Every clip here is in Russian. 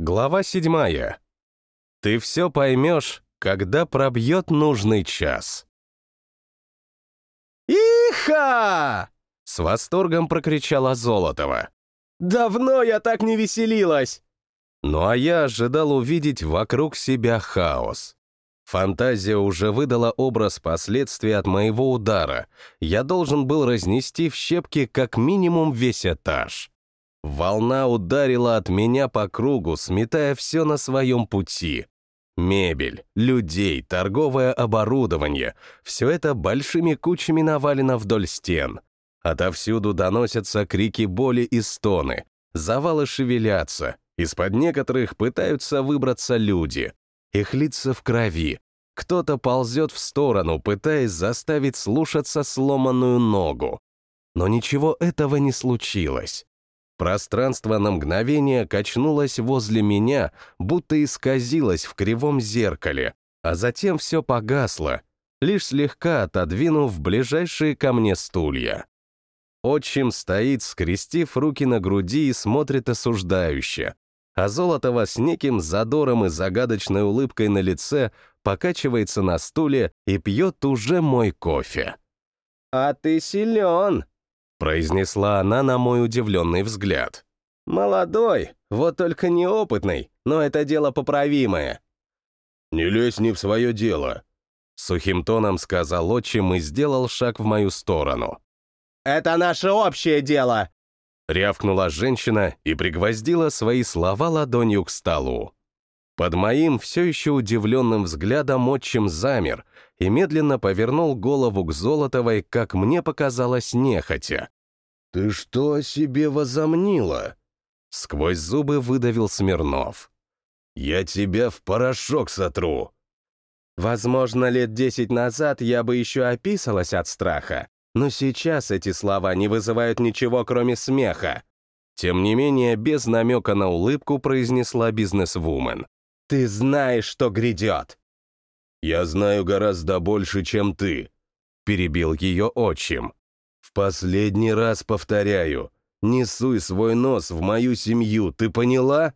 Глава седьмая. Ты все поймешь, когда пробьет нужный час. «Иха!» — с восторгом прокричала Золотова. «Давно я так не веселилась!» Ну а я ожидал увидеть вокруг себя хаос. Фантазия уже выдала образ последствий от моего удара. Я должен был разнести в щепки как минимум весь этаж. Волна ударила от меня по кругу, сметая все на своем пути. Мебель, людей, торговое оборудование — все это большими кучами навалено вдоль стен. Отовсюду доносятся крики боли и стоны, завалы шевелятся, из-под некоторых пытаются выбраться люди. Их лица в крови. Кто-то ползет в сторону, пытаясь заставить слушаться сломанную ногу. Но ничего этого не случилось. Пространство на мгновение качнулось возле меня, будто исказилось в кривом зеркале, а затем все погасло, лишь слегка отодвинув ближайшие ко мне стулья. Отчим стоит, скрестив руки на груди и смотрит осуждающе, а Золотова с неким задором и загадочной улыбкой на лице покачивается на стуле и пьет уже мой кофе. «А ты силен!» Произнесла она на мой удивленный взгляд. «Молодой, вот только неопытный, но это дело поправимое». «Не лезь не в свое дело», — сухим тоном сказал отчим и сделал шаг в мою сторону. «Это наше общее дело!» Рявкнула женщина и пригвоздила свои слова ладонью к столу. Под моим все еще удивленным взглядом отчим замер и медленно повернул голову к Золотовой, как мне показалось, нехотя. «Ты что о себе возомнила?» Сквозь зубы выдавил Смирнов. «Я тебя в порошок сотру!» Возможно, лет десять назад я бы еще описалась от страха, но сейчас эти слова не вызывают ничего, кроме смеха. Тем не менее, без намека на улыбку произнесла бизнесвумен. «Ты знаешь, что грядет!» «Я знаю гораздо больше, чем ты», — перебил ее отчим. «В последний раз повторяю, не суй свой нос в мою семью, ты поняла?»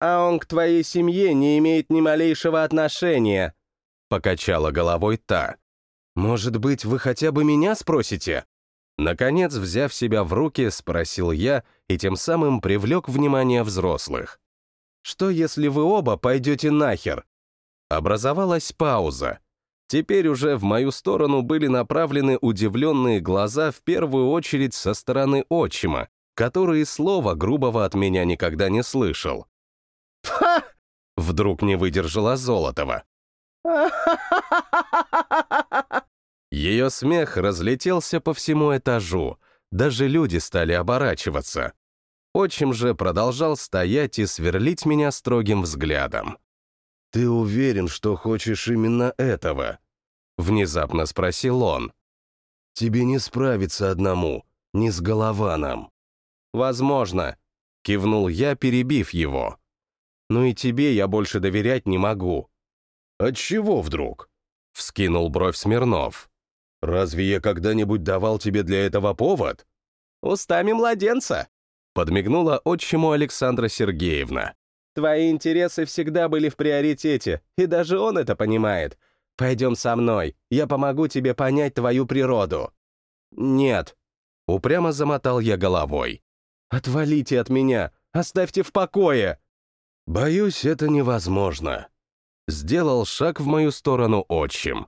«А он к твоей семье не имеет ни малейшего отношения», — покачала головой та. «Может быть, вы хотя бы меня спросите?» Наконец, взяв себя в руки, спросил я и тем самым привлек внимание взрослых. «Что, если вы оба пойдете нахер? Образовалась пауза. Теперь уже в мою сторону были направлены удивленные глаза в первую очередь со стороны отчима, который слова грубого от меня никогда не слышал. «Ха!» Вдруг не выдержала Золотова. Ее смех разлетелся по всему этажу, даже люди стали оборачиваться. Отчим же продолжал стоять и сверлить меня строгим взглядом. «Ты уверен, что хочешь именно этого?» — внезапно спросил он. «Тебе не справиться одному, не с Голованом». «Возможно», — кивнул я, перебив его. «Ну и тебе я больше доверять не могу». «Отчего вдруг?» — вскинул бровь Смирнов. «Разве я когда-нибудь давал тебе для этого повод?» «Устами младенца», — подмигнула отчиму Александра Сергеевна. Твои интересы всегда были в приоритете, и даже он это понимает. Пойдем со мной, я помогу тебе понять твою природу». «Нет», — упрямо замотал я головой. «Отвалите от меня, оставьте в покое!» «Боюсь, это невозможно», — сделал шаг в мою сторону отчим.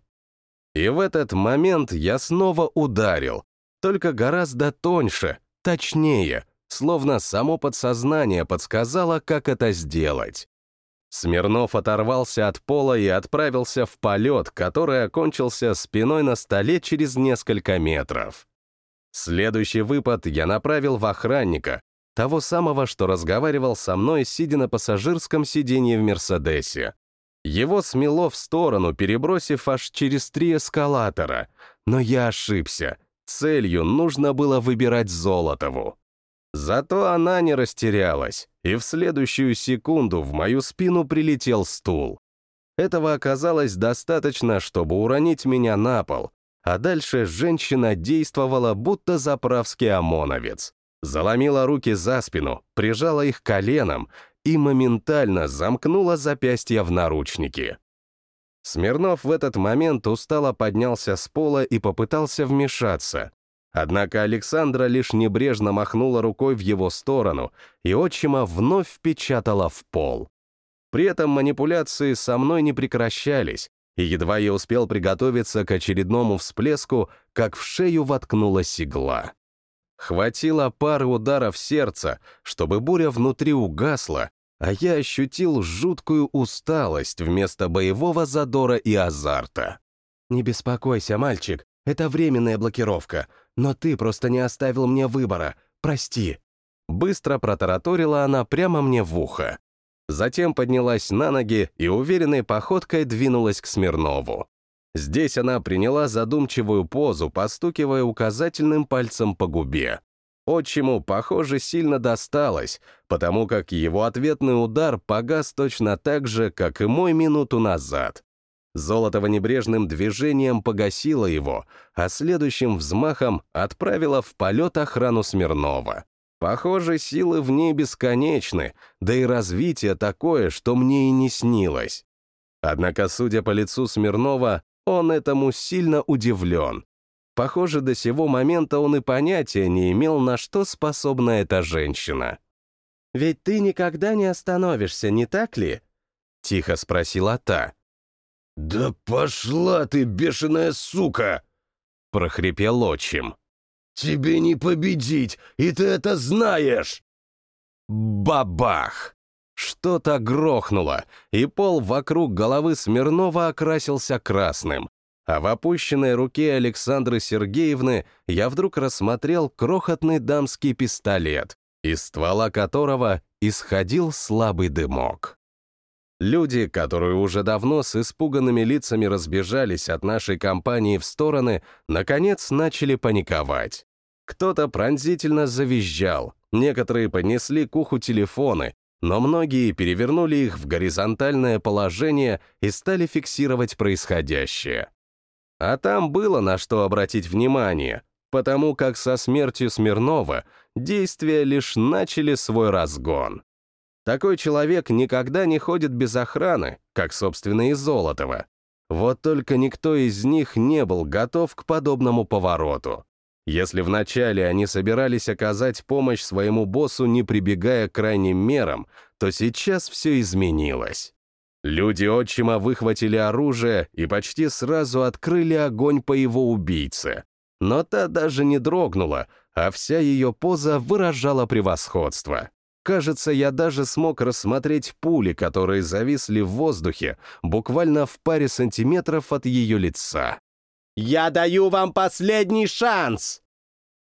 И в этот момент я снова ударил, только гораздо тоньше, точнее — словно само подсознание подсказало, как это сделать. Смирнов оторвался от пола и отправился в полет, который окончился спиной на столе через несколько метров. Следующий выпад я направил в охранника, того самого, что разговаривал со мной, сидя на пассажирском сиденье в «Мерседесе». Его смело в сторону, перебросив аж через три эскалатора. Но я ошибся. Целью нужно было выбирать Золотову. Зато она не растерялась, и в следующую секунду в мою спину прилетел стул. Этого оказалось достаточно, чтобы уронить меня на пол, а дальше женщина действовала, будто заправский ОМОНовец. Заломила руки за спину, прижала их коленом, и моментально замкнула запястье в наручники. Смирнов в этот момент устало поднялся с пола и попытался вмешаться. Однако Александра лишь небрежно махнула рукой в его сторону, и отчима вновь впечатала в пол. При этом манипуляции со мной не прекращались, и едва я успел приготовиться к очередному всплеску, как в шею воткнулась игла. Хватило пары ударов сердца, чтобы буря внутри угасла, а я ощутил жуткую усталость вместо боевого задора и азарта. «Не беспокойся, мальчик, это временная блокировка, но ты просто не оставил мне выбора, прости». Быстро протараторила она прямо мне в ухо. Затем поднялась на ноги и уверенной походкой двинулась к Смирнову. Здесь она приняла задумчивую позу, постукивая указательным пальцем по губе. Отчиму, похоже, сильно досталось, потому как его ответный удар погас точно так же, как и мой минуту назад. Золотого небрежным движением погасило его, а следующим взмахом отправило в полет охрану Смирнова. Похоже, силы в ней бесконечны, да и развитие такое, что мне и не снилось. Однако, судя по лицу Смирнова, он этому сильно удивлен. Похоже, до сего момента он и понятия не имел, на что способна эта женщина. «Ведь ты никогда не остановишься, не так ли?» — тихо спросила та. «Да пошла ты, бешеная сука!» — прохрипел отчим. «Тебе не победить, и ты это знаешь!» Бабах! Что-то грохнуло, и пол вокруг головы Смирнова окрасился красным. А в опущенной руке Александры Сергеевны я вдруг рассмотрел крохотный дамский пистолет, из ствола которого исходил слабый дымок. Люди, которые уже давно с испуганными лицами разбежались от нашей компании в стороны, наконец начали паниковать. Кто-то пронзительно завизжал, некоторые поднесли к уху телефоны, но многие перевернули их в горизонтальное положение и стали фиксировать происходящее. А там было на что обратить внимание, потому как со смертью Смирнова действия лишь начали свой разгон. Такой человек никогда не ходит без охраны, как, собственно, и Золотова. Вот только никто из них не был готов к подобному повороту. Если вначале они собирались оказать помощь своему боссу, не прибегая к крайним мерам, то сейчас все изменилось. Люди отчима выхватили оружие и почти сразу открыли огонь по его убийце. Но та даже не дрогнула, а вся ее поза выражала превосходство. Кажется, я даже смог рассмотреть пули, которые зависли в воздухе, буквально в паре сантиметров от ее лица. «Я даю вам последний шанс!»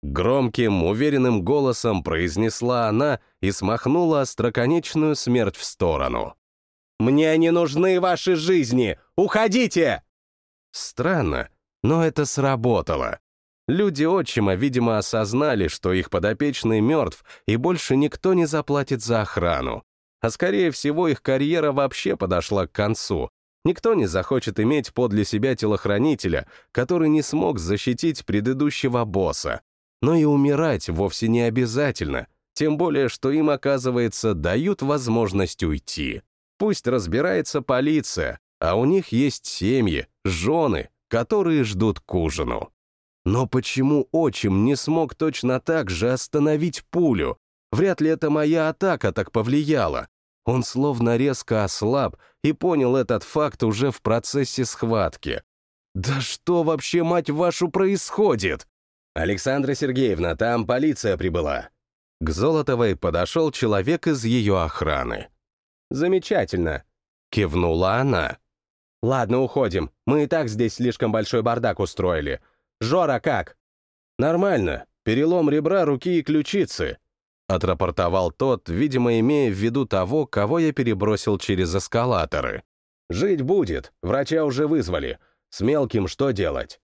Громким, уверенным голосом произнесла она и смахнула остроконечную смерть в сторону. «Мне не нужны ваши жизни! Уходите!» Странно, но это сработало. Люди отчима, видимо, осознали, что их подопечный мертв, и больше никто не заплатит за охрану. А скорее всего, их карьера вообще подошла к концу. Никто не захочет иметь подле себя телохранителя, который не смог защитить предыдущего босса. Но и умирать вовсе не обязательно, тем более, что им, оказывается, дают возможность уйти. Пусть разбирается полиция, а у них есть семьи, жены, которые ждут к ужину. Но почему отчим не смог точно так же остановить пулю? Вряд ли это моя атака так повлияла. Он словно резко ослаб и понял этот факт уже в процессе схватки. «Да что вообще, мать вашу, происходит?» «Александра Сергеевна, там полиция прибыла». К Золотовой подошел человек из ее охраны. «Замечательно», — кивнула она. «Ладно, уходим. Мы и так здесь слишком большой бардак устроили. Жора как?» «Нормально. Перелом ребра, руки и ключицы», — отрапортовал тот, видимо, имея в виду того, кого я перебросил через эскалаторы. «Жить будет. Врача уже вызвали. С мелким что делать?»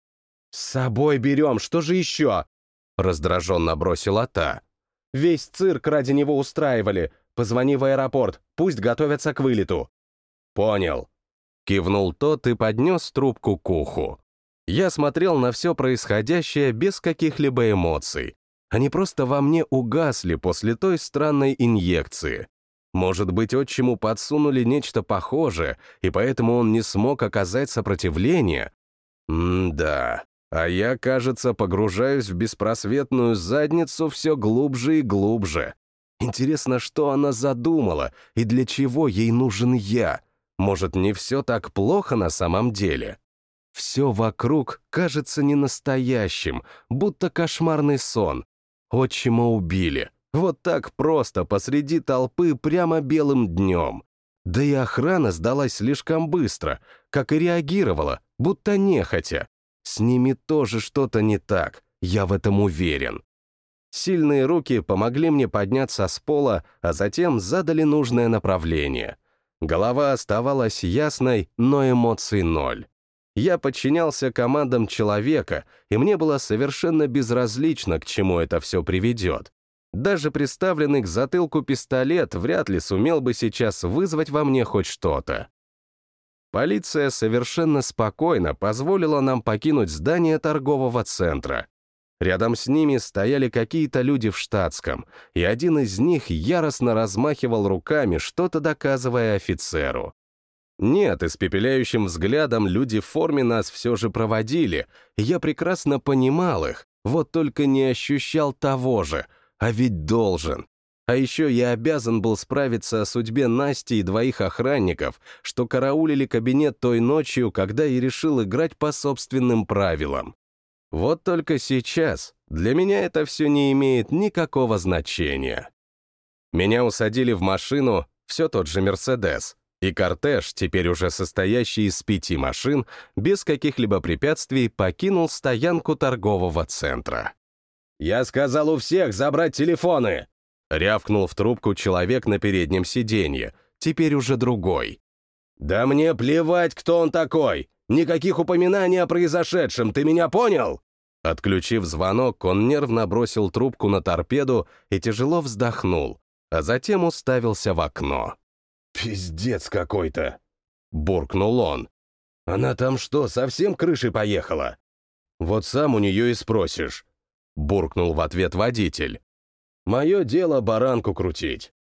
«С собой берем, что же еще?» — раздраженно бросила та. «Весь цирк ради него устраивали. Позвони в аэропорт, пусть готовятся к вылету». «Понял», — кивнул тот и поднес трубку к уху. Я смотрел на все происходящее без каких-либо эмоций. Они просто во мне угасли после той странной инъекции. Может быть, отчиму подсунули нечто похожее, и поэтому он не смог оказать сопротивление? М-да. А я, кажется, погружаюсь в беспросветную задницу все глубже и глубже. Интересно, что она задумала и для чего ей нужен я? Может, не все так плохо на самом деле? Все вокруг кажется ненастоящим, будто кошмарный сон. Отчима убили. Вот так просто, посреди толпы, прямо белым днем. Да и охрана сдалась слишком быстро, как и реагировала, будто нехотя. С ними тоже что-то не так, я в этом уверен. Сильные руки помогли мне подняться с пола, а затем задали нужное направление. Голова оставалась ясной, но эмоций ноль. Я подчинялся командам человека, и мне было совершенно безразлично, к чему это все приведет. Даже приставленный к затылку пистолет вряд ли сумел бы сейчас вызвать во мне хоть что-то. Полиция совершенно спокойно позволила нам покинуть здание торгового центра. Рядом с ними стояли какие-то люди в штатском, и один из них яростно размахивал руками, что-то доказывая офицеру. Нет, испепеляющим взглядом люди в форме нас все же проводили, и я прекрасно понимал их, вот только не ощущал того же, а ведь должен. А еще я обязан был справиться о судьбе Насти и двоих охранников, что караулили кабинет той ночью, когда я решил играть по собственным правилам. Вот только сейчас для меня это все не имеет никакого значения. Меня усадили в машину, все тот же «Мерседес», и кортеж, теперь уже состоящий из пяти машин, без каких-либо препятствий покинул стоянку торгового центра. «Я сказал у всех забрать телефоны!» Рявкнул в трубку человек на переднем сиденье, теперь уже другой. «Да мне плевать, кто он такой! Никаких упоминаний о произошедшем, ты меня понял?» Отключив звонок, он нервно бросил трубку на торпеду и тяжело вздохнул, а затем уставился в окно. «Пиздец какой-то!» — буркнул он. «Она там что, совсем крышей поехала?» «Вот сам у нее и спросишь», — буркнул в ответ водитель. «Мое дело баранку крутить».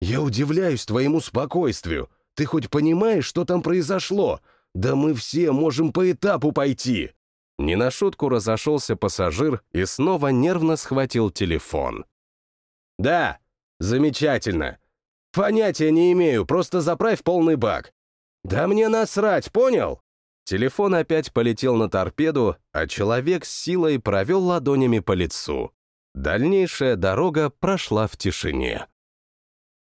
«Я удивляюсь твоему спокойствию. Ты хоть понимаешь, что там произошло? Да мы все можем по этапу пойти!» Не на шутку разошелся пассажир и снова нервно схватил телефон. «Да, замечательно. Понятия не имею, просто заправь полный бак. Да мне насрать, понял? Телефон опять полетел на торпеду, а человек с силой провел ладонями по лицу. Дальнейшая дорога прошла в тишине.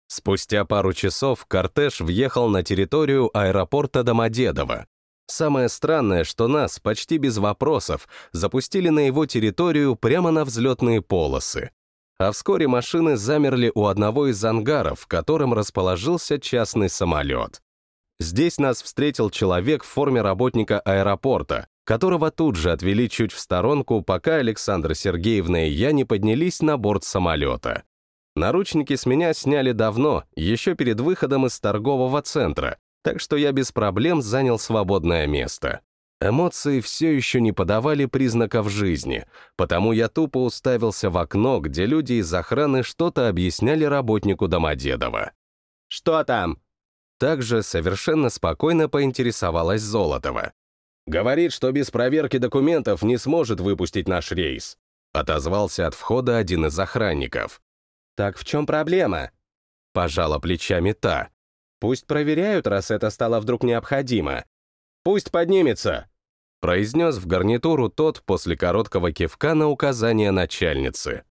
Спустя пару часов кортеж въехал на территорию аэропорта Домодедово. Самое странное, что нас, почти без вопросов, запустили на его территорию прямо на взлетные полосы а вскоре машины замерли у одного из ангаров, в котором расположился частный самолет. Здесь нас встретил человек в форме работника аэропорта, которого тут же отвели чуть в сторонку, пока Александра Сергеевна и я не поднялись на борт самолета. Наручники с меня сняли давно, еще перед выходом из торгового центра, так что я без проблем занял свободное место. Эмоции все еще не подавали признаков жизни, потому я тупо уставился в окно, где люди из охраны что-то объясняли работнику Домодедова. «Что там?» Также совершенно спокойно поинтересовалась Золотова. «Говорит, что без проверки документов не сможет выпустить наш рейс», отозвался от входа один из охранников. «Так в чем проблема?» Пожала плечами та. «Пусть проверяют, раз это стало вдруг необходимо. Пусть поднимется!» Произнес в гарнитуру тот после короткого кивка на указание начальницы.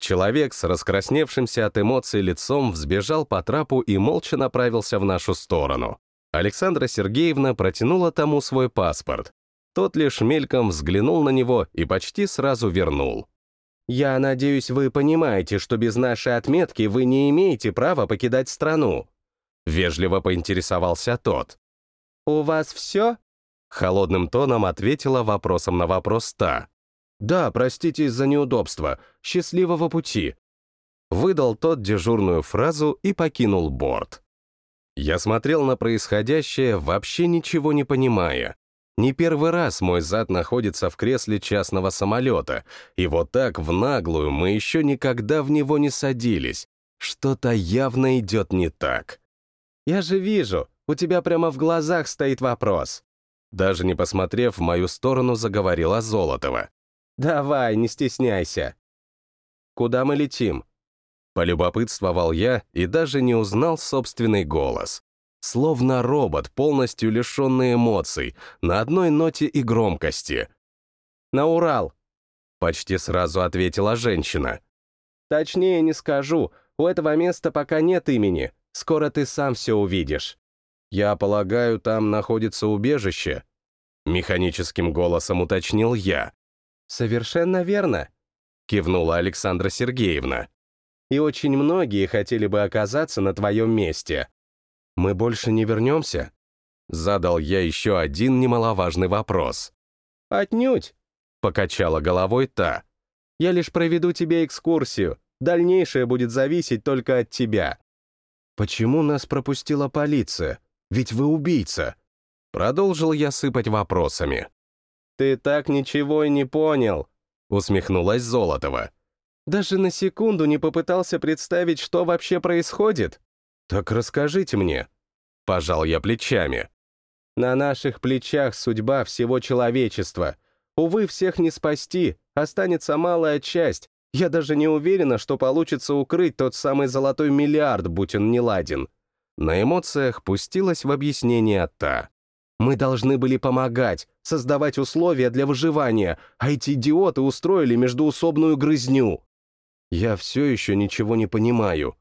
Человек с раскрасневшимся от эмоций лицом взбежал по трапу и молча направился в нашу сторону. Александра Сергеевна протянула тому свой паспорт. Тот лишь мельком взглянул на него и почти сразу вернул. «Я надеюсь, вы понимаете, что без нашей отметки вы не имеете права покидать страну», вежливо поинтересовался тот. «У вас все?» Холодным тоном ответила вопросом на вопрос та. «Да, простите из-за неудобства. Счастливого пути!» Выдал тот дежурную фразу и покинул борт. Я смотрел на происходящее, вообще ничего не понимая. Не первый раз мой зад находится в кресле частного самолета, и вот так в наглую мы еще никогда в него не садились. Что-то явно идет не так. «Я же вижу, у тебя прямо в глазах стоит вопрос». Даже не посмотрев в мою сторону, заговорила Золотова. «Давай, не стесняйся». «Куда мы летим?» Полюбопытствовал я и даже не узнал собственный голос. Словно робот, полностью лишенный эмоций, на одной ноте и громкости. «На Урал», — почти сразу ответила женщина. «Точнее не скажу, у этого места пока нет имени, скоро ты сам все увидишь». «Я полагаю, там находится убежище?» Механическим голосом уточнил я. «Совершенно верно», — кивнула Александра Сергеевна. «И очень многие хотели бы оказаться на твоем месте. Мы больше не вернемся?» Задал я еще один немаловажный вопрос. «Отнюдь», — покачала головой та. «Я лишь проведу тебе экскурсию. Дальнейшее будет зависеть только от тебя». «Почему нас пропустила полиция? Ведь вы убийца!» Продолжил я сыпать вопросами. «Ты так ничего и не понял», — усмехнулась Золотова. «Даже на секунду не попытался представить, что вообще происходит?» «Так расскажите мне». Пожал я плечами. «На наших плечах судьба всего человечества. Увы, всех не спасти, останется малая часть. Я даже не уверена, что получится укрыть тот самый золотой миллиард, будь он не ладен». На эмоциях пустилась в объяснение та. Мы должны были помогать, создавать условия для выживания, а эти идиоты устроили междуусобную грызню. Я все еще ничего не понимаю.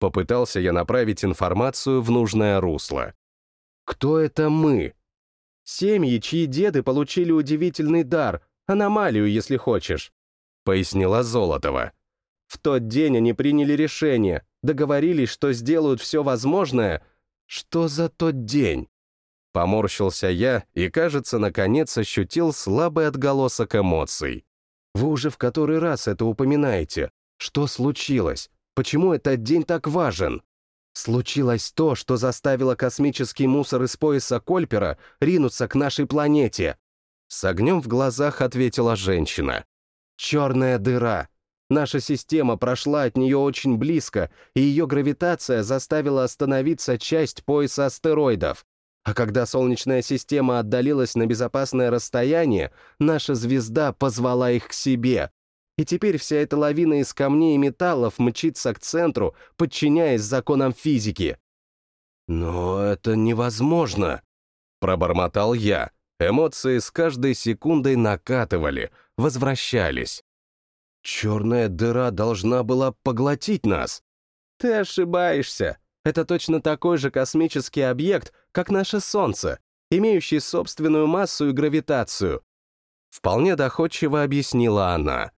Попытался я направить информацию в нужное русло. Кто это мы? Семьи, чьи деды получили удивительный дар, аномалию, если хочешь, пояснила Золотова. В тот день они приняли решение, договорились, что сделают все возможное. Что за тот день? Поморщился я и, кажется, наконец ощутил слабый отголосок эмоций. Вы уже в который раз это упоминаете. Что случилось? Почему этот день так важен? Случилось то, что заставило космический мусор из пояса Кольпера ринуться к нашей планете. С огнем в глазах ответила женщина. Черная дыра. Наша система прошла от нее очень близко, и ее гравитация заставила остановиться часть пояса астероидов. А когда Солнечная система отдалилась на безопасное расстояние, наша звезда позвала их к себе. И теперь вся эта лавина из камней и металлов мчится к центру, подчиняясь законам физики. «Но это невозможно», — пробормотал я. Эмоции с каждой секундой накатывали, возвращались. «Черная дыра должна была поглотить нас». «Ты ошибаешься», это точно такой же космический объект, как наше Солнце, имеющий собственную массу и гравитацию. Вполне доходчиво объяснила она.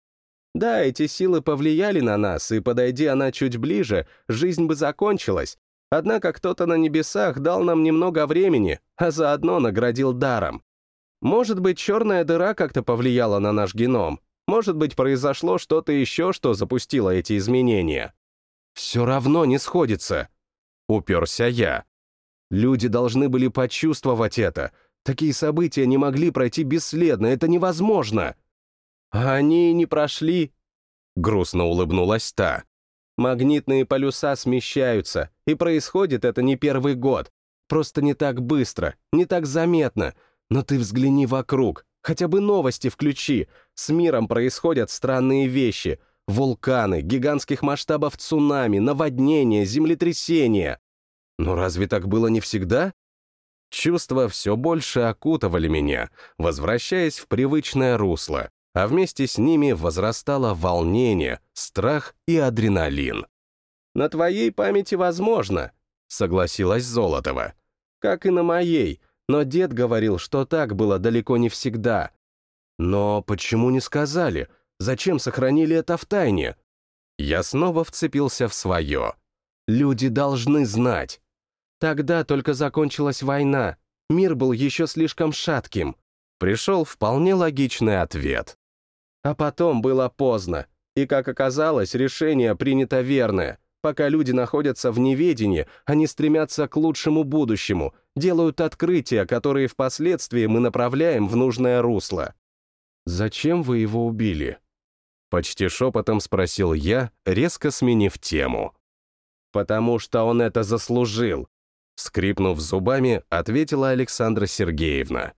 Да, эти силы повлияли на нас, и, подойди она чуть ближе, жизнь бы закончилась. Однако кто-то на небесах дал нам немного времени, а заодно наградил даром. Может быть, черная дыра как-то повлияла на наш геном. Может быть, произошло что-то еще, что запустило эти изменения. Все равно не сходится. Уперся я. Люди должны были почувствовать это. Такие события не могли пройти бесследно, это невозможно. А они не прошли. Грустно улыбнулась та. Магнитные полюса смещаются, и происходит это не первый год. Просто не так быстро, не так заметно. Но ты взгляни вокруг, хотя бы новости включи. С миром происходят странные вещи — Вулканы, гигантских масштабов цунами, наводнения, землетрясения. Но разве так было не всегда? Чувства все больше окутывали меня, возвращаясь в привычное русло, а вместе с ними возрастало волнение, страх и адреналин. «На твоей памяти возможно», — согласилась Золотова. «Как и на моей, но дед говорил, что так было далеко не всегда». «Но почему не сказали? Зачем сохранили это в тайне? Я снова вцепился в свое. Люди должны знать. Тогда только закончилась война. Мир был еще слишком шатким. Пришел вполне логичный ответ. А потом было поздно. И, как оказалось, решение принято верное. Пока люди находятся в неведении, они стремятся к лучшему будущему, делают открытия, которые впоследствии мы направляем в нужное русло. «Зачем вы его убили?» Почти шепотом спросил я, резко сменив тему. Потому что он это заслужил. Скрипнув зубами, ответила Александра Сергеевна.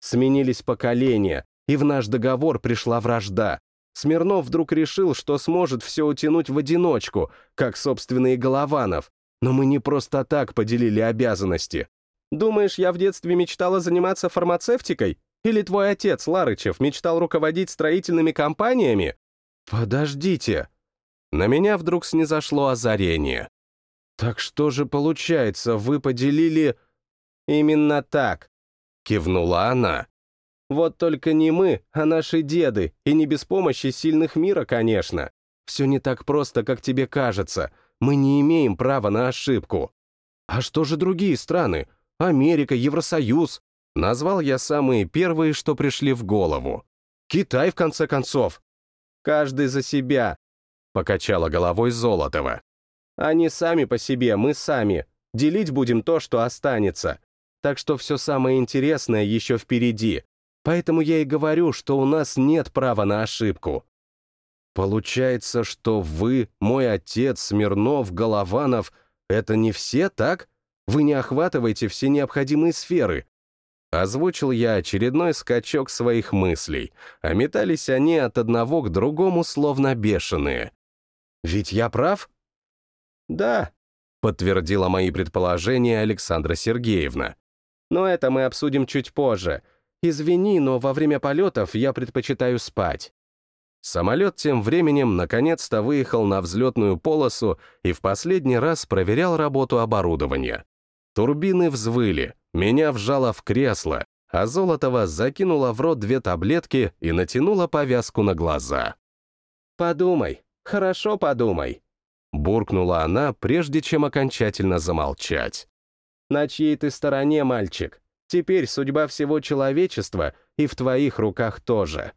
Сменились поколения, и в наш договор пришла вражда. Смирнов вдруг решил, что сможет все утянуть в одиночку, как собственные Голованов. Но мы не просто так поделили обязанности. Думаешь, я в детстве мечтала заниматься фармацевтикой? Или твой отец, Ларычев, мечтал руководить строительными компаниями? Подождите. На меня вдруг снизошло озарение. Так что же получается, вы поделили... Именно так, кивнула она. Вот только не мы, а наши деды, и не без помощи сильных мира, конечно. Все не так просто, как тебе кажется. Мы не имеем права на ошибку. А что же другие страны? Америка, Евросоюз? Назвал я самые первые, что пришли в голову. Китай, в конце концов. Каждый за себя, покачала головой Золотова. Они сами по себе, мы сами. Делить будем то, что останется. Так что все самое интересное еще впереди. Поэтому я и говорю, что у нас нет права на ошибку. Получается, что вы, мой отец, Смирнов, Голованов — это не все, так? Вы не охватываете все необходимые сферы. Озвучил я очередной скачок своих мыслей, а метались они от одного к другому словно бешеные. Ведь я прав? Да, подтвердила мои предположения Александра Сергеевна. Но это мы обсудим чуть позже. Извини, но во время полетов я предпочитаю спать. Самолет тем временем наконец-то выехал на взлетную полосу и в последний раз проверял работу оборудования. Турбины взвыли, меня вжало в кресло, а Золотова закинула в рот две таблетки и натянула повязку на глаза. «Подумай, хорошо подумай», — буркнула она, прежде чем окончательно замолчать. «На чьей ты стороне, мальчик? Теперь судьба всего человечества и в твоих руках тоже».